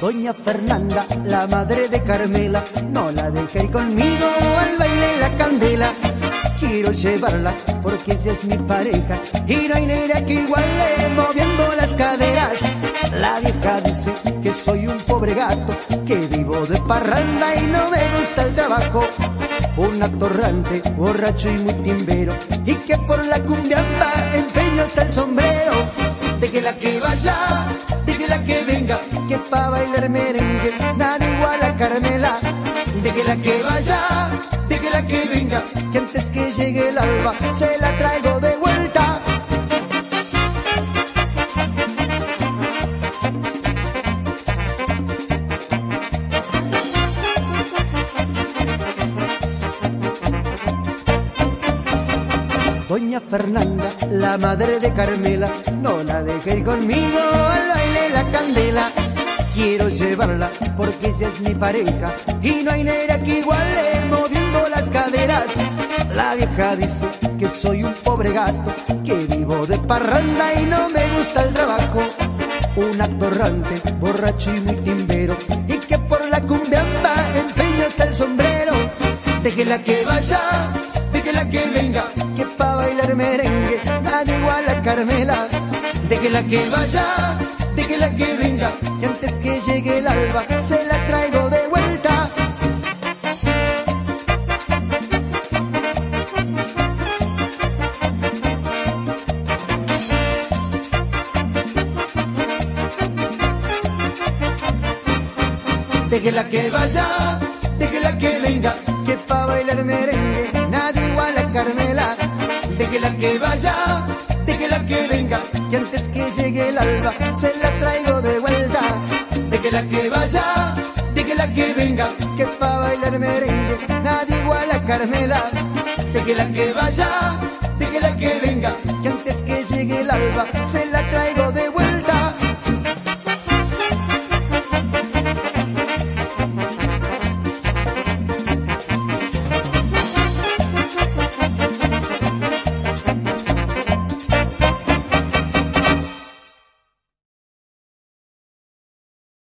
Doña Fernanda, la madre de Carmela, no la deje ir conmigo al baile la candela. Quiero llevarla porque ella es mi pareja y no hay negra que iguale moviendo las caderas. La vieja dice que soy un pobre gato, que vivo de parranda y no me gusta el trabajo. Un atorrante, borracho y muy timbero, y que por la cumbiamba empeño hasta el sombrero. la que vaya, la que venga, que pa' bailar merengue, nada igual a Carmela. la que vaya, la que venga, que antes que llegue el alba, se la traigo de vuelta. Doña Fernanda, la madre de Carmela, no la deje ir conmigo al baile porque ella es mi pareja y no hay negra que iguale moviendo las caderas. La vieja dice que soy un pobre gato, que vivo de parranda y no me gusta el trabajo. Un atorrante, borracho y muy timbero, y que por la cumbiamba empeño hasta el sombrero. Déjela que vaya, déjela que venga, que pa' bailar merengue, nada igual a Carmela. Déjela que vaya, déjela que venga, que antes que llegue se la traigo de vuelta. Déjela que vaya, déjela que venga, que pa' bailar merengue, nadie igual a Carmela. Déjela que vaya, déjela que venga, que antes que llegue el alba, se la traigo de vuelta. Déjela que vaya, déjela que venga, que pa' bailar merengue, nadie igual a Carmela. Déjela que vaya, déjela que venga, que antes que llegue el alba, se la